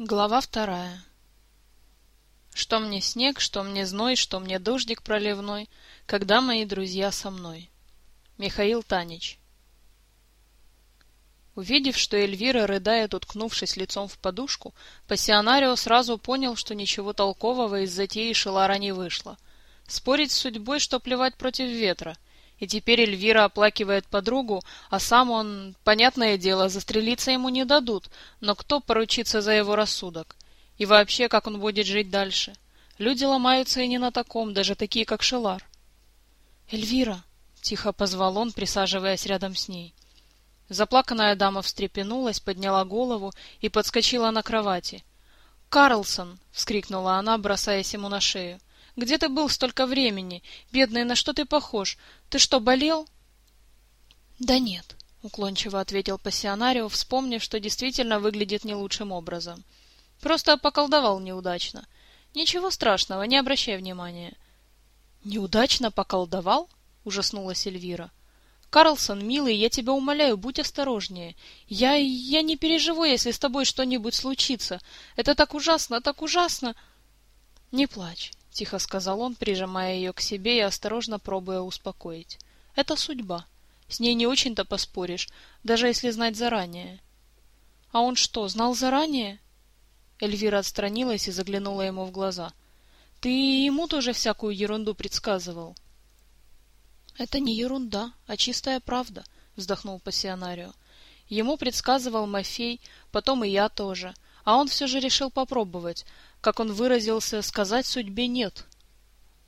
Глава вторая Что мне снег, что мне зной, что мне дождик проливной, Когда мои друзья со мной. Михаил Танич Увидев, что Эльвира рыдает, уткнувшись лицом в подушку, пассионарио сразу понял, что ничего толкового из затеи Шелара не вышло. Спорить с судьбой, что плевать против ветра — и теперь Эльвира оплакивает подругу, а сам он, понятное дело, застрелиться ему не дадут, но кто поручится за его рассудок? И вообще, как он будет жить дальше? Люди ломаются и не на таком, даже такие, как Шелар. «Эльвира!» — тихо позвал он, присаживаясь рядом с ней. Заплаканная дама встрепенулась, подняла голову и подскочила на кровати. «Карлсон!» — вскрикнула она, бросаясь ему на шею. Где ты был столько времени? Бедный, на что ты похож? Ты что, болел? — Да нет, — уклончиво ответил пассионарио, вспомнив, что действительно выглядит не лучшим образом. Просто поколдовал неудачно. Ничего страшного, не обращай внимания. — Неудачно поколдовал? — ужаснулась Эльвира. — Карлсон, милый, я тебя умоляю, будь осторожнее. Я... я не переживу, если с тобой что-нибудь случится. Это так ужасно, так ужасно. — Не плачь, — тихо сказал он, прижимая ее к себе и осторожно пробуя успокоить. «Это судьба. С ней не очень-то поспоришь, даже если знать заранее». «А он что, знал заранее?» Эльвира отстранилась и заглянула ему в глаза. «Ты ему тоже всякую ерунду предсказывал?» «Это не ерунда, а чистая правда», — вздохнул пассионарио. «Ему предсказывал Мафей, потом и я тоже, а он все же решил попробовать, как он выразился, сказать судьбе «нет».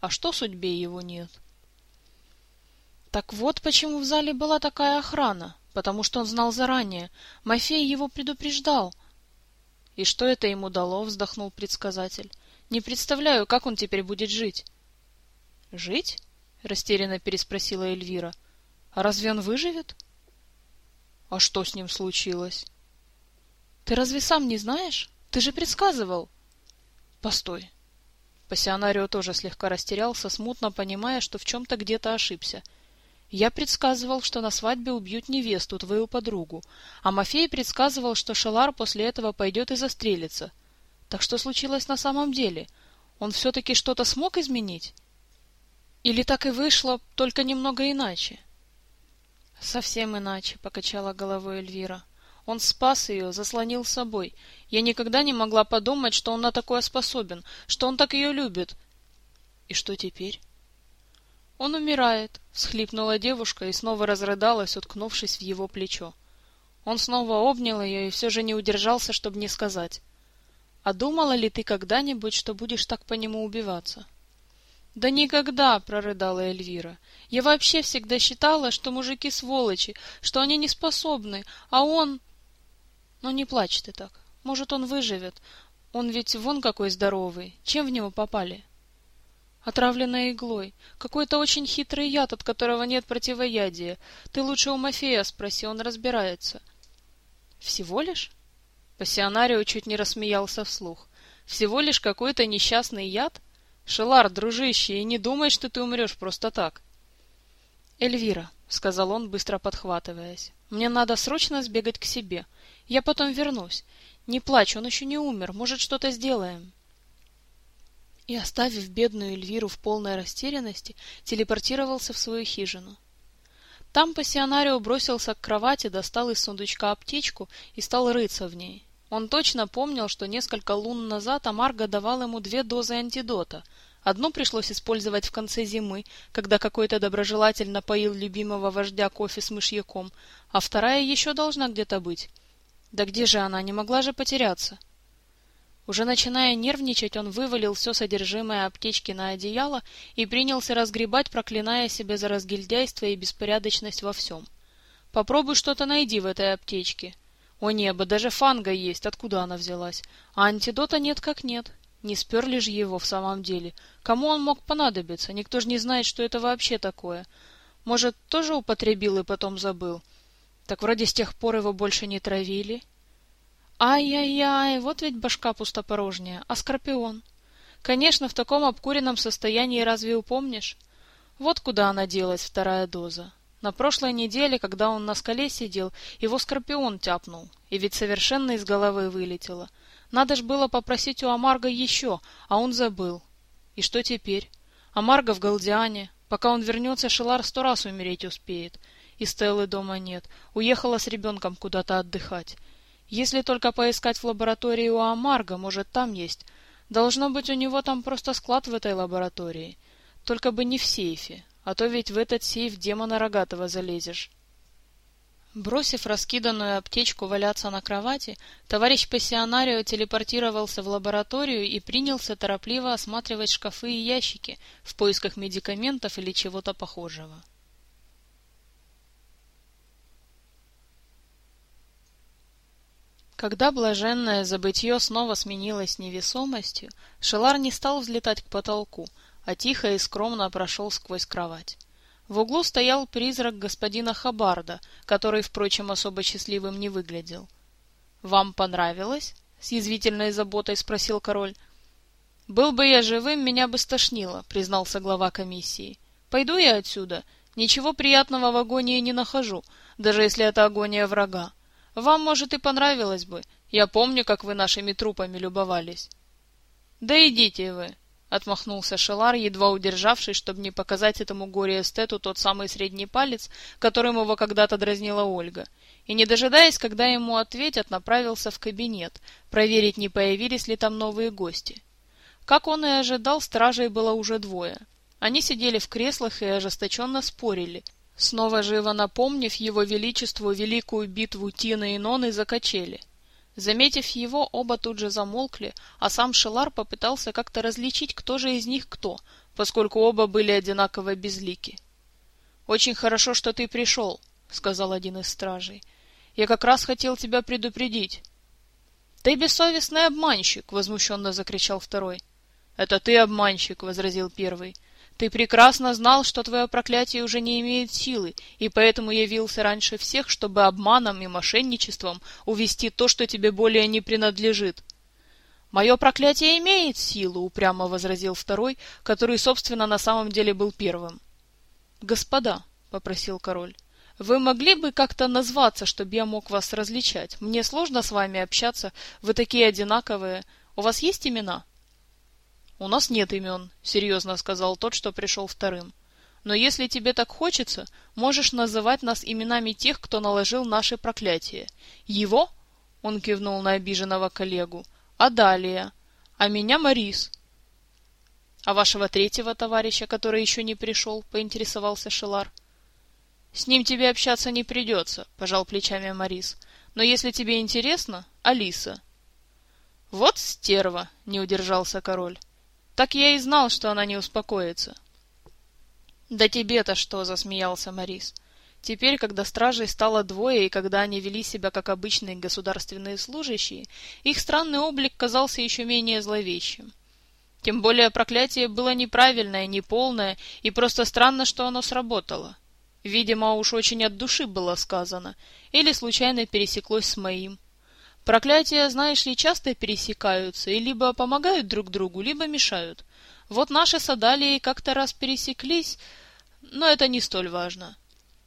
А что судьбе его нет? Так вот почему в зале была такая охрана, потому что он знал заранее. Мафей его предупреждал. И что это ему дало, вздохнул предсказатель. Не представляю, как он теперь будет жить. Жить? растерянно переспросила Эльвира. А разве он выживет? А что с ним случилось? Ты разве сам не знаешь? Ты же предсказывал. Постой. Пассионарио тоже слегка растерялся, смутно понимая, что в чем-то где-то ошибся. Я предсказывал, что на свадьбе убьют невесту, твою подругу, а Мафей предсказывал, что Шелар после этого пойдет и застрелится. Так что случилось на самом деле? Он все-таки что-то смог изменить? Или так и вышло, только немного иначе? — Совсем иначе, — покачала головой Эльвира. Он спас ее, заслонил собой. Я никогда не могла подумать, что он на такое способен, что он так ее любит. И что теперь? Он умирает, всхлипнула девушка и снова разрыдалась, уткнувшись в его плечо. Он снова обнял ее и все же не удержался, чтобы не сказать. «А думала ли ты когда-нибудь, что будешь так по нему убиваться?» «Да никогда!» — прорыдала Эльвира. «Я вообще всегда считала, что мужики сволочи, что они не способны, а он...» Но не плачь ты так. Может, он выживет. Он ведь вон какой здоровый. Чем в него попали? Отравленной иглой. Какой-то очень хитрый яд, от которого нет противоядия. Ты лучше у Мафея спроси, он разбирается. Всего лишь? Пассионарио чуть не рассмеялся вслух. Всего лишь какой-то несчастный яд? Шелар, дружище, и не думай, что ты умрешь просто так. Эльвира, — сказал он, быстро подхватываясь, — мне надо срочно сбегать к себе. — я потом вернусь. Не плачь, он еще не умер. Может, что-то сделаем. И, оставив бедную Эльвиру в полной растерянности, телепортировался в свою хижину. Там пассионарио бросился к кровати, достал из сундучка аптечку и стал рыться в ней. Он точно помнил, что несколько лун назад Амарго давал ему две дозы антидота. Одну пришлось использовать в конце зимы, когда какой-то доброжелатель напоил любимого вождя кофе с мышьяком, а вторая еще должна где-то быть. Да где же она? Не могла же потеряться. Уже начиная нервничать, он вывалил все содержимое аптечки на одеяло и принялся разгребать, проклиная себя за разгильдяйство и беспорядочность во всем. Попробуй что-то найди в этой аптечке. О небо, даже фанга есть, откуда она взялась? А антидота нет как нет. Не сперли же его в самом деле. Кому он мог понадобиться? Никто же не знает, что это вообще такое. Может, тоже употребил и потом забыл? Так вроде с тех пор его больше не травили. Ай-яй-яй, вот ведь башка пустопорожняя. А Скорпион? Конечно, в таком обкуренном состоянии разве упомнишь? Вот куда она делась, вторая доза. На прошлой неделе, когда он на скале сидел, его скорпион тяпнул, и ведь совершенно из головы вылетело. Надо ж было попросить у Амарга еще, а он забыл. И что теперь? Амарго в Галдиане. Пока он вернется, Шелар сто раз умереть успеет. И Стеллы дома нет. Уехала с ребенком куда-то отдыхать. Если только поискать в лаборатории у Амарга, может, там есть. Должно быть, у него там просто склад в этой лаборатории. Только бы не в сейфе а то ведь в этот сейф демона рогатого залезешь. Бросив раскиданную аптечку валяться на кровати, товарищ пассионарио телепортировался в лабораторию и принялся торопливо осматривать шкафы и ящики в поисках медикаментов или чего-то похожего. Когда блаженное забытье снова сменилось невесомостью, Шелар не стал взлетать к потолку, а тихо и скромно прошел сквозь кровать. В углу стоял призрак господина Хабарда, который, впрочем, особо счастливым не выглядел. «Вам понравилось?» — с язвительной заботой спросил король. «Был бы я живым, меня бы стошнило», — признался глава комиссии. «Пойду я отсюда. Ничего приятного в агонии не нахожу, даже если это агония врага. Вам, может, и понравилось бы. Я помню, как вы нашими трупами любовались». «Да идите вы», Отмахнулся Шелар, едва удержавшись, чтобы не показать этому горе-эстету тот самый средний палец, которым его когда-то дразнила Ольга. И, не дожидаясь, когда ему ответят, направился в кабинет, проверить, не появились ли там новые гости. Как он и ожидал, стражей было уже двое. Они сидели в креслах и ожесточенно спорили, снова живо напомнив его величеству великую битву Тины и Ноны за качели. Заметив его, оба тут же замолкли, а сам Шелар попытался как-то различить, кто же из них кто, поскольку оба были одинаково безлики. «Очень хорошо, что ты пришел», — сказал один из стражей. «Я как раз хотел тебя предупредить». «Ты бессовестный обманщик!» — возмущенно закричал второй. «Это ты обманщик!» — возразил первый. Ты прекрасно знал, что твое проклятие уже не имеет силы, и поэтому явился раньше всех, чтобы обманом и мошенничеством увести то, что тебе более не принадлежит. «Мое проклятие имеет силу», — упрямо возразил второй, который, собственно, на самом деле был первым. «Господа», — попросил король, — «вы могли бы как-то назваться, чтобы я мог вас различать? Мне сложно с вами общаться, вы такие одинаковые. У вас есть имена?» «У нас нет имен», — серьезно сказал тот, что пришел вторым. «Но если тебе так хочется, можешь называть нас именами тех, кто наложил наше проклятие. Его?» — он кивнул на обиженного коллегу. «Адалия. А меня Марис». «А вашего третьего товарища, который еще не пришел?» — поинтересовался Шелар. «С ним тебе общаться не придется», — пожал плечами Марис. «Но если тебе интересно, Алиса». «Вот стерва!» — не удержался король. Так я и знал, что она не успокоится. Да тебе-то что, засмеялся Морис. Теперь, когда стражей стало двое, и когда они вели себя как обычные государственные служащие, их странный облик казался еще менее зловещим. Тем более проклятие было неправильное, неполное, и просто странно, что оно сработало. Видимо, уж очень от души было сказано, или случайно пересеклось с моим. Проклятия, знаешь ли, часто пересекаются и либо помогают друг другу, либо мешают. Вот наши с Адалией как-то раз пересеклись, но это не столь важно.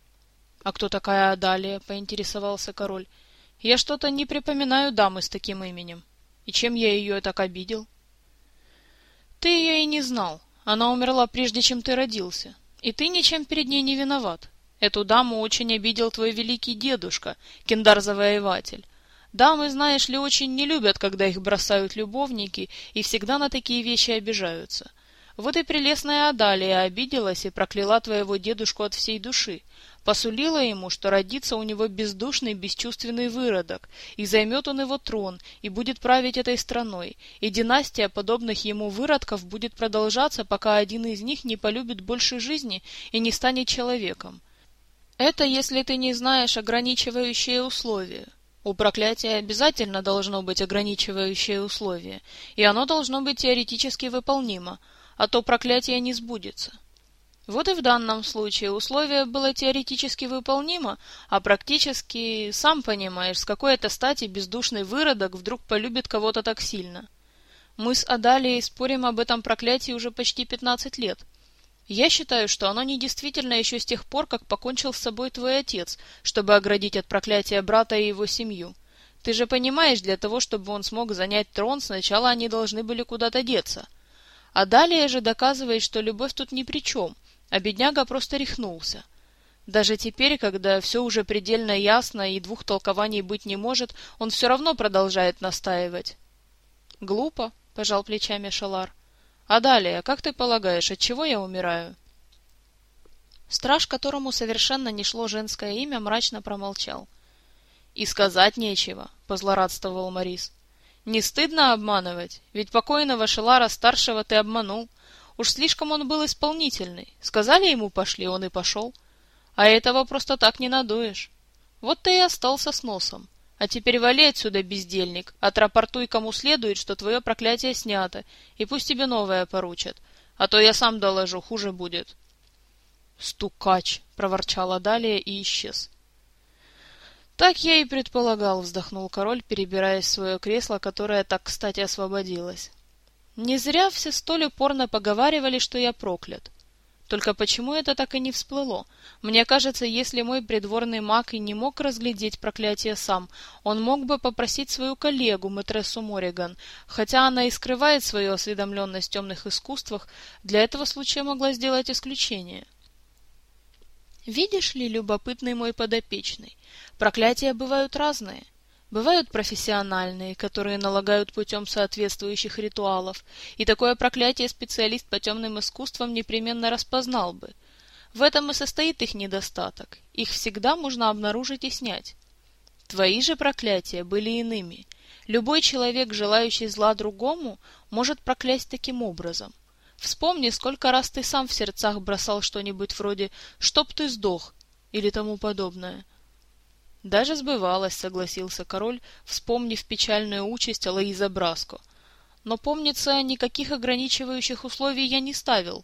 — А кто такая Адалия? — поинтересовался король. — Я что-то не припоминаю дамы с таким именем. И чем я ее так обидел? — Ты ее и не знал. Она умерла прежде, чем ты родился. И ты ничем перед ней не виноват. Эту даму очень обидел твой великий дедушка, Кендар-завоеватель. Дамы, знаешь ли, очень не любят, когда их бросают любовники, и всегда на такие вещи обижаются. Вот и прелестная Адалия обиделась и прокляла твоего дедушку от всей души, посулила ему, что родится у него бездушный, бесчувственный выродок, и займет он его трон, и будет править этой страной, и династия подобных ему выродков будет продолжаться, пока один из них не полюбит больше жизни и не станет человеком. Это если ты не знаешь ограничивающие условия. У проклятия обязательно должно быть ограничивающее условие, и оно должно быть теоретически выполнимо, а то проклятие не сбудется. Вот и в данном случае условие было теоретически выполнимо, а практически, сам понимаешь, с какой это стати бездушный выродок вдруг полюбит кого-то так сильно. Мы с Адалией спорим об этом проклятии уже почти пятнадцать лет. Я считаю, что оно недействительно еще с тех пор, как покончил с собой твой отец, чтобы оградить от проклятия брата и его семью. Ты же понимаешь, для того, чтобы он смог занять трон, сначала они должны были куда-то деться. А далее же доказывает, что любовь тут ни при чем, а бедняга просто рехнулся. Даже теперь, когда все уже предельно ясно и двух толкований быть не может, он все равно продолжает настаивать. «Глупо», — пожал плечами Шалар. «А далее, как ты полагаешь, от чего я умираю?» Страж, которому совершенно не шло женское имя, мрачно промолчал. «И сказать нечего», — позлорадствовал Морис. «Не стыдно обманывать? Ведь покойного Шелара-старшего ты обманул. Уж слишком он был исполнительный. Сказали ему «пошли», он и пошел. А этого просто так не надуешь. Вот ты и остался с носом. А теперь вали отсюда, бездельник, отрапортуй кому следует, что твое проклятие снято, и пусть тебе новое поручат. А то я сам доложу, хуже будет. «Стукач!» — проворчала далее и исчез. «Так я и предполагал», — вздохнул король, перебираясь в свое кресло, которое так кстати освободилось. «Не зря все столь упорно поговаривали, что я проклят. Только почему это так и не всплыло? Мне кажется, если мой придворный маг и не мог разглядеть проклятие сам, он мог бы попросить свою коллегу, матрессу Мориган, хотя она и скрывает свою осведомленность в темных искусствах, для этого случая могла сделать исключение. Видишь ли, любопытный мой подопечный, проклятия бывают разные. Бывают профессиональные, которые налагают путем соответствующих ритуалов, и такое проклятие специалист по темным искусствам непременно распознал бы. В этом и состоит их недостаток. Их всегда можно обнаружить и снять. Твои же проклятия были иными. Любой человек, желающий зла другому, может проклясть таким образом. Вспомни, сколько раз ты сам в сердцах бросал что-нибудь вроде «чтоб ты сдох» или тому подобное. Даже сбывалось, согласился король, вспомнив печальную участь Алоиза Браско. Но, помнится, никаких ограничивающих условий я не ставил.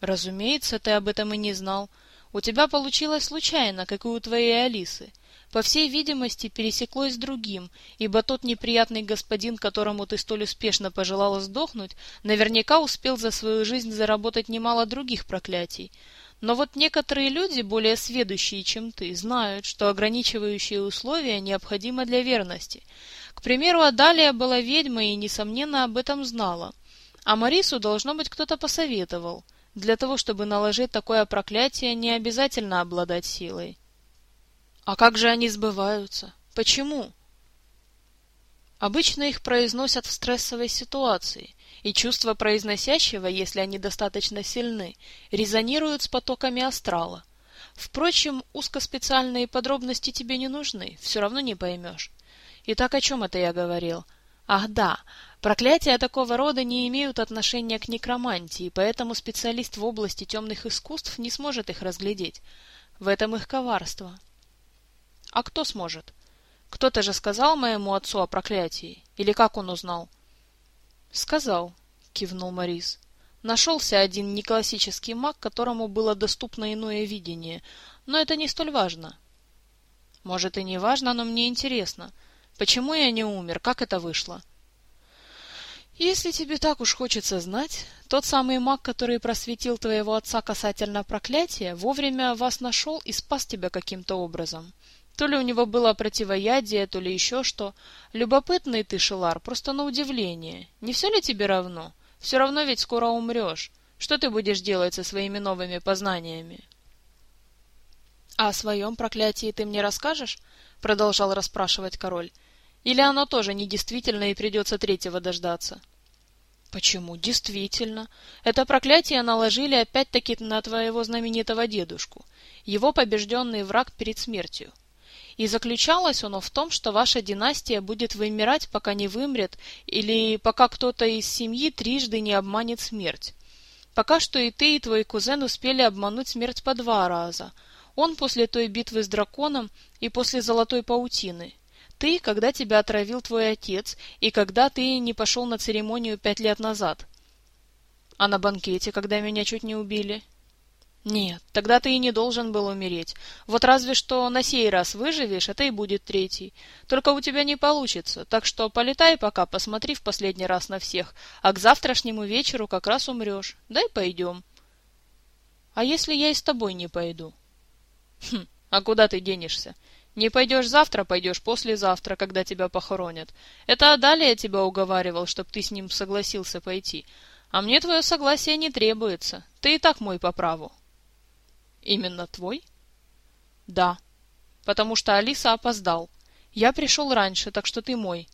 Разумеется, ты об этом и не знал. У тебя получилось случайно, как и у твоей Алисы. По всей видимости, пересеклось с другим, ибо тот неприятный господин, которому ты столь успешно пожелала сдохнуть, наверняка успел за свою жизнь заработать немало других проклятий. Но вот некоторые люди, более сведущие, чем ты, знают, что ограничивающие условия необходимы для верности. К примеру, Адалия была ведьмой и, несомненно, об этом знала. А Марису, должно быть, кто-то посоветовал. Для того, чтобы наложить такое проклятие, не обязательно обладать силой. А как же они сбываются? Почему? Обычно их произносят в стрессовой ситуации, и чувства произносящего, если они достаточно сильны, резонируют с потоками астрала. Впрочем, узкоспециальные подробности тебе не нужны, все равно не поймешь. Итак, о чем это я говорил? Ах да, проклятия такого рода не имеют отношения к некромантии, поэтому специалист в области темных искусств не сможет их разглядеть. В этом их коварство. А кто сможет? Кто-то же сказал моему отцу о проклятии. Или как он узнал? Сказал, кивнул Морис. Нашелся один неклассический маг, которому было доступно иное видение, но это не столь важно. Может и не важно, но мне интересно. Почему я не умер? Как это вышло? Если тебе так уж хочется знать, тот самый маг, который просветил твоего отца касательно проклятия, вовремя вас нашел и спас тебя каким-то образом. То ли у него было противоядие, то ли еще что. Любопытный ты, Шелар, просто на удивление. Не все ли тебе равно? Все равно ведь скоро умрешь. Что ты будешь делать со своими новыми познаниями? — А о своем проклятии ты мне расскажешь? — продолжал расспрашивать король. — Или оно тоже недействительно и придется третьего дождаться? — Почему? Действительно. Это проклятие наложили опять-таки на твоего знаменитого дедушку, его побежденный враг перед смертью. И заключалось оно в том, что ваша династия будет вымирать, пока не вымрет, или пока кто-то из семьи трижды не обманет смерть. Пока что и ты, и твой кузен успели обмануть смерть по два раза. Он после той битвы с драконом и после золотой паутины. Ты, когда тебя отравил твой отец, и когда ты не пошел на церемонию пять лет назад. А на банкете, когда меня чуть не убили? Нет, тогда ты и не должен был умереть. Вот разве что на сей раз выживешь, это и будет третий. Только у тебя не получится, так что полетай пока, посмотри в последний раз на всех, а к завтрашнему вечеру как раз умрешь. Дай пойдем. А если я и с тобой не пойду? Хм, а куда ты денешься? Не пойдешь завтра, пойдешь послезавтра, когда тебя похоронят. Это Адалия тебя уговаривал, чтоб ты с ним согласился пойти. А мне твое согласие не требуется. Ты и так мой по праву. Именно твой? Да. Потому что Алиса опоздал. Я пришел раньше, так что ты мой.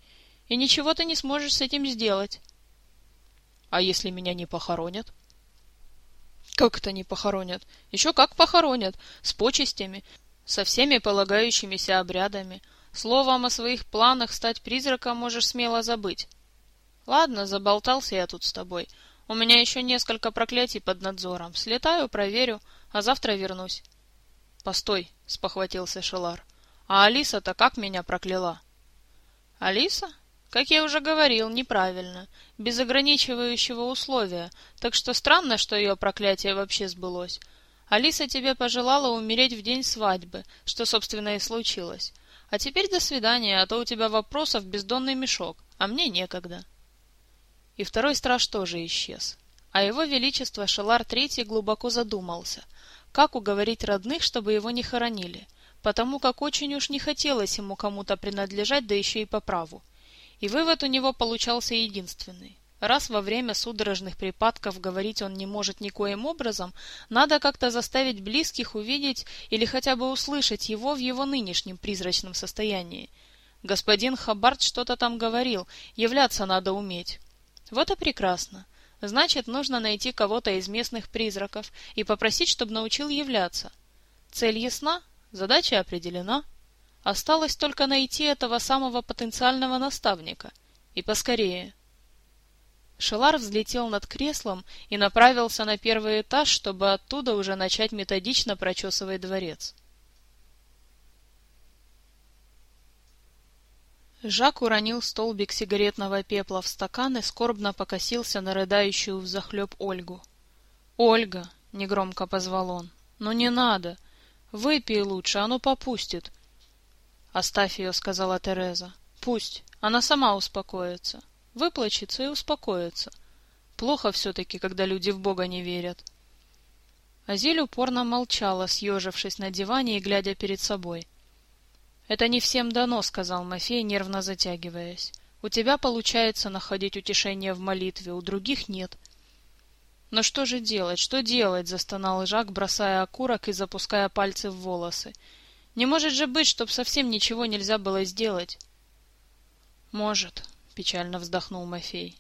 И ничего ты не сможешь с этим сделать. А если меня не похоронят? Как это не похоронят? Еще как похоронят. С почестями со всеми полагающимися обрядами. Словом, о своих планах стать призраком можешь смело забыть. Ладно, заболтался я тут с тобой. У меня еще несколько проклятий под надзором. Слетаю, проверю, а завтра вернусь. Постой, спохватился Шелар. А Алиса-то как меня прокляла? Алиса? Как я уже говорил, неправильно, без ограничивающего условия, так что странно, что ее проклятие вообще сбылось. Алиса тебе пожелала умереть в день свадьбы, что, собственно, и случилось. А теперь до свидания, а то у тебя вопросов бездонный мешок, а мне некогда. И второй страж тоже исчез. А его величество Шелар Третий глубоко задумался, как уговорить родных, чтобы его не хоронили, потому как очень уж не хотелось ему кому-то принадлежать, да еще и по праву. И вывод у него получался единственный. Раз во время судорожных припадков говорить он не может никоим образом, надо как-то заставить близких увидеть или хотя бы услышать его в его нынешнем призрачном состоянии. Господин Хабарт что-то там говорил, являться надо уметь. Вот и прекрасно. Значит, нужно найти кого-то из местных призраков и попросить, чтобы научил являться. Цель ясна, задача определена. Осталось только найти этого самого потенциального наставника. И поскорее. Шелар взлетел над креслом и направился на первый этаж, чтобы оттуда уже начать методично прочесывать дворец. Жак уронил столбик сигаретного пепла в стакан и скорбно покосился на рыдающую взахлеб Ольгу. «Ольга!» — негромко позвал он. «Ну не надо! Выпей лучше, оно попустит!» «Оставь ее», — сказала Тереза. «Пусть, она сама успокоится» выплачется и успокоится. Плохо все-таки, когда люди в Бога не верят. Азиль упорно молчала, съежившись на диване и глядя перед собой. «Это не всем дано», — сказал Мафей, нервно затягиваясь. «У тебя получается находить утешение в молитве, у других нет». «Но что же делать, что делать?» — застонал Жак, бросая окурок и запуская пальцы в волосы. «Не может же быть, чтоб совсем ничего нельзя было сделать». «Может», — печально вздохнул Мафей.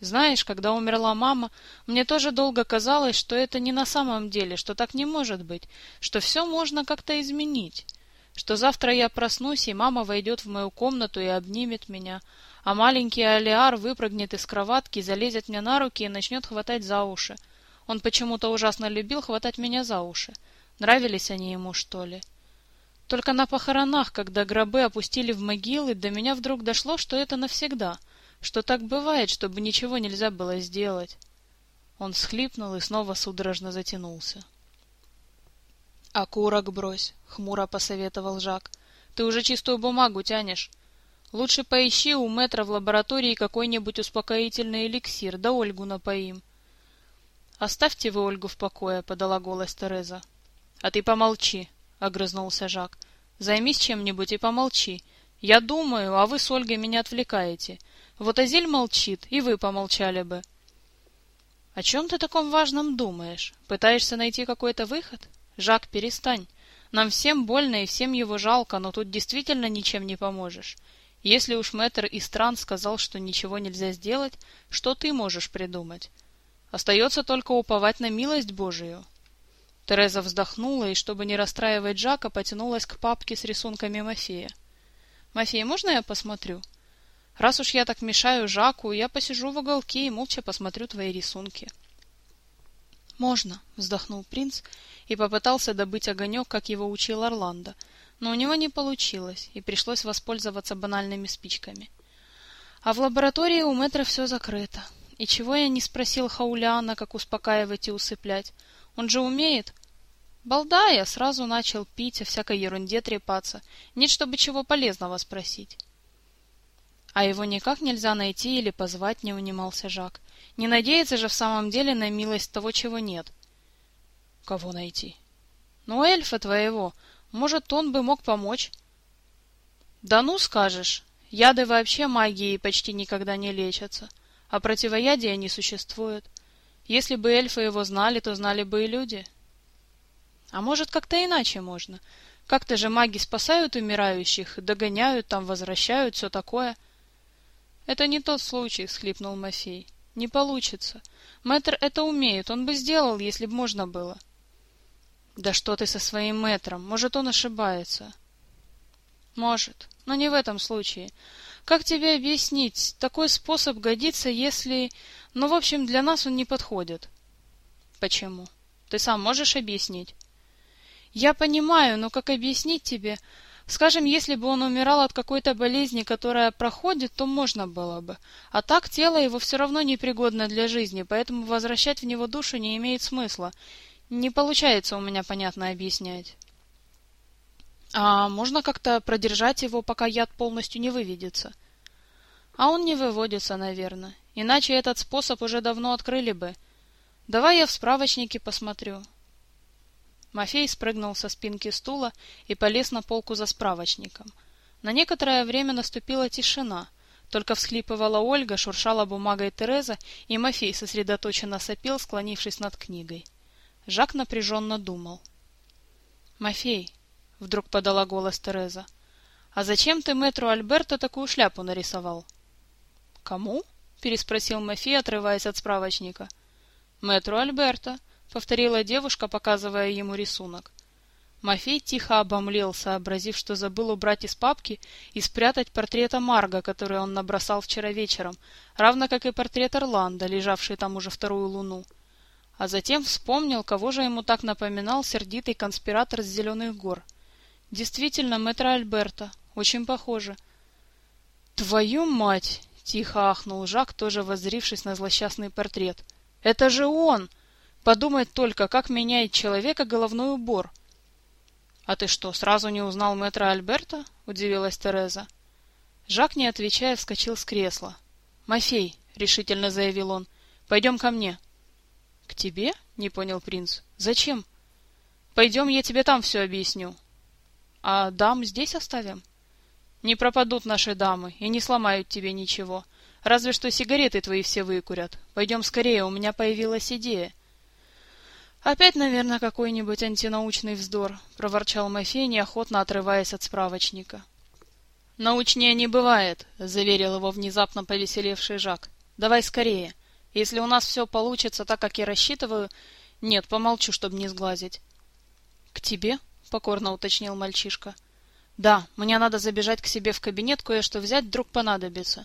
«Знаешь, когда умерла мама, мне тоже долго казалось, что это не на самом деле, что так не может быть, что все можно как-то изменить, что завтра я проснусь, и мама войдет в мою комнату и обнимет меня, а маленький Алиар выпрыгнет из кроватки, залезет мне на руки и начнет хватать за уши. Он почему-то ужасно любил хватать меня за уши. Нравились они ему, что ли?» Только на похоронах, когда гробы опустили в могилы, до меня вдруг дошло, что это навсегда, что так бывает, чтобы ничего нельзя было сделать. Он схлипнул и снова судорожно затянулся. «Окурок брось», — хмуро посоветовал Жак. «Ты уже чистую бумагу тянешь. Лучше поищи у метра в лаборатории какой-нибудь успокоительный эликсир, да Ольгу напоим». «Оставьте вы Ольгу в покое», — подала голос Тереза. «А ты помолчи», — огрызнулся Жак. «Займись чем-нибудь и помолчи. Я думаю, а вы с Ольгой меня отвлекаете. Вот Азиль молчит, и вы помолчали бы». «О чем ты таком важном думаешь? Пытаешься найти какой-то выход? Жак, перестань. Нам всем больно и всем его жалко, но тут действительно ничем не поможешь. Если уж мэтр Истран сказал, что ничего нельзя сделать, что ты можешь придумать? Остается только уповать на милость Божию. Тереза вздохнула и, чтобы не расстраивать Жака, потянулась к папке с рисунками Мафея. «Мафей, можно я посмотрю?» «Раз уж я так мешаю Жаку, я посижу в уголке и молча посмотрю твои рисунки». «Можно», — вздохнул принц и попытался добыть огонек, как его учил Орландо, но у него не получилось, и пришлось воспользоваться банальными спичками. А в лаборатории у мэтра все закрыто. И чего я не спросил Хауляна, как успокаивать и усыплять? Он же умеет. Балда я сразу начал пить, о всякой ерунде трепаться. Нет, чтобы чего полезного спросить. А его никак нельзя найти или позвать, не унимался Жак. Не надеется же в самом деле на милость того, чего нет. Кого найти? Ну, эльфа твоего. Может, он бы мог помочь. Да ну, скажешь. Яды вообще магией почти никогда не лечатся, а противоядия не существует. Если бы эльфы его знали, то знали бы и люди. А может, как-то иначе можно. Как-то же маги спасают умирающих, догоняют, там возвращают, все такое. Это не тот случай, схлипнул Мафей. Не получится. Мэтр это умеет, он бы сделал, если б можно было. Да что ты со своим мэтром? Может, он ошибается. Может, но не в этом случае. Как тебе объяснить? Такой способ годится, если... Ну, в общем, для нас он не подходит. Почему? Ты сам можешь объяснить? Я понимаю, но как объяснить тебе? Скажем, если бы он умирал от какой-то болезни, которая проходит, то можно было бы. А так тело его все равно непригодно для жизни, поэтому возвращать в него душу не имеет смысла. Не получается у меня понятно объяснять. А можно как-то продержать его, пока яд полностью не выведется? А он не выводится, наверное. Иначе этот способ уже давно открыли бы. Давай я в справочнике посмотрю. Мафей спрыгнул со спинки стула и полез на полку за справочником. На некоторое время наступила тишина. Только всхлипывала Ольга, шуршала бумагой Тереза, и Мафей сосредоточенно сопел, склонившись над книгой. Жак напряженно думал. «Мафей», — вдруг подала голос Тереза, — «а зачем ты мэтру Альберто такую шляпу нарисовал?» «Кому?» — переспросил Мафей, отрываясь от справочника. «Мэтру Альберто», — повторила девушка, показывая ему рисунок. Мафей тихо обомлел, сообразив, что забыл убрать из папки и спрятать портрета Марга, который он набросал вчера вечером, равно как и портрет Орландо, лежавший там уже вторую луну. А затем вспомнил, кого же ему так напоминал сердитый конспиратор с Зеленых гор. Действительно, мэтр Альберто. Очень похоже. «Твою мать!» — тихо ахнул Жак, тоже воззрившись на злосчастный портрет. «Это же он!» Подумать только, как меняет человека головной убор. — А ты что, сразу не узнал мэтра Альберта? — удивилась Тереза. Жак, не отвечая, вскочил с кресла. — Мафей, — решительно заявил он, — пойдем ко мне. — К тебе? — не понял принц. — Зачем? — Пойдем, я тебе там все объясню. — А дам здесь оставим? — Не пропадут наши дамы и не сломают тебе ничего. Разве что сигареты твои все выкурят. Пойдем скорее, у меня появилась идея. — «Опять, наверное, какой-нибудь антинаучный вздор», — проворчал Мафей, неохотно отрываясь от справочника. «Научнее не бывает», — заверил его внезапно повеселевший Жак. «Давай скорее. Если у нас все получится так, как я рассчитываю...» «Нет, помолчу, чтобы не сглазить». «К тебе?» — покорно уточнил мальчишка. «Да, мне надо забежать к себе в кабинет, кое-что взять, вдруг понадобится».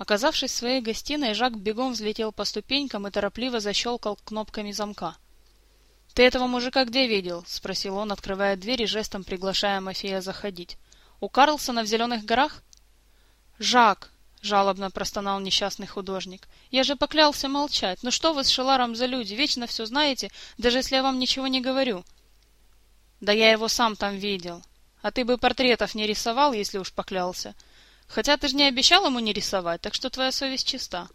Оказавшись в своей гостиной, Жак бегом взлетел по ступенькам и торопливо защелкал кнопками замка. — Ты этого мужика где видел? — спросил он, открывая дверь и жестом приглашая Мафея заходить. — У Карлсона в Зеленых горах? — Жак! — жалобно простонал несчастный художник. — Я же поклялся молчать. Ну что вы с Шеларом за люди? Вечно все знаете, даже если я вам ничего не говорю. — Да я его сам там видел. А ты бы портретов не рисовал, если уж поклялся. — Хотя ты же не обещал ему не рисовать, так что твоя совесть чиста.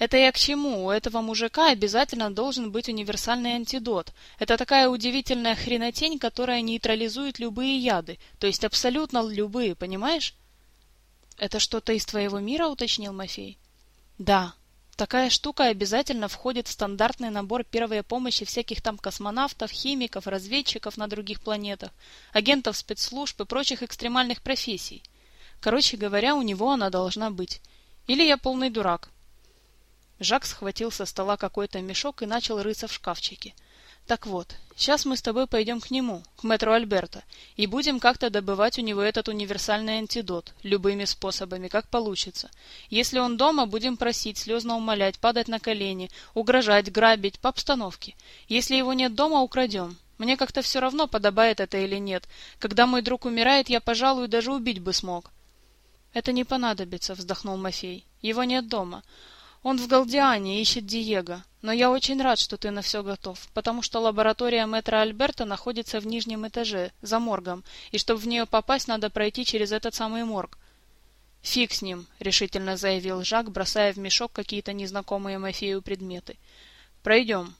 Это я к чему? У этого мужика обязательно должен быть универсальный антидот. Это такая удивительная хренотень, которая нейтрализует любые яды, то есть абсолютно любые, понимаешь? Это что-то из твоего мира, уточнил Мафей. Да. Такая штука обязательно входит в стандартный набор первой помощи всяких там космонавтов, химиков, разведчиков на других планетах, агентов спецслужб и прочих экстремальных профессий. Короче говоря, у него она должна быть. Или я полный дурак. Жак схватил со стола какой-то мешок и начал рыться в шкафчике. Так вот, сейчас мы с тобой пойдем к нему, к мэтру Альберто, и будем как-то добывать у него этот универсальный антидот, любыми способами, как получится. Если он дома, будем просить, слезно умолять, падать на колени, угрожать, грабить, по обстановке. Если его нет дома, украдем. Мне как-то все равно, подобает это или нет. Когда мой друг умирает, я, пожалуй, даже убить бы смог. «Это не понадобится», — вздохнул Мафей. «Его нет дома. Он в Галдиане ищет Диего. Но я очень рад, что ты на все готов, потому что лаборатория мэтра Альберта находится в нижнем этаже, за моргом, и чтобы в нее попасть, надо пройти через этот самый морг». «Фиг с ним», — решительно заявил Жак, бросая в мешок какие-то незнакомые Мафею предметы. «Пройдем».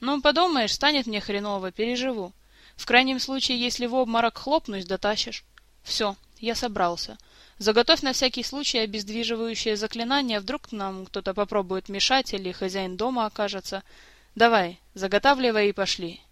Ну, подумаешь, станет мне хреново, переживу. В крайнем случае, если в обморок хлопнусь, дотащишь. Все, я собрался. Заготовь на всякий случай обездвиживающее заклинание, вдруг нам кто-то попробует мешать или хозяин дома окажется. Давай, заготавливай и пошли.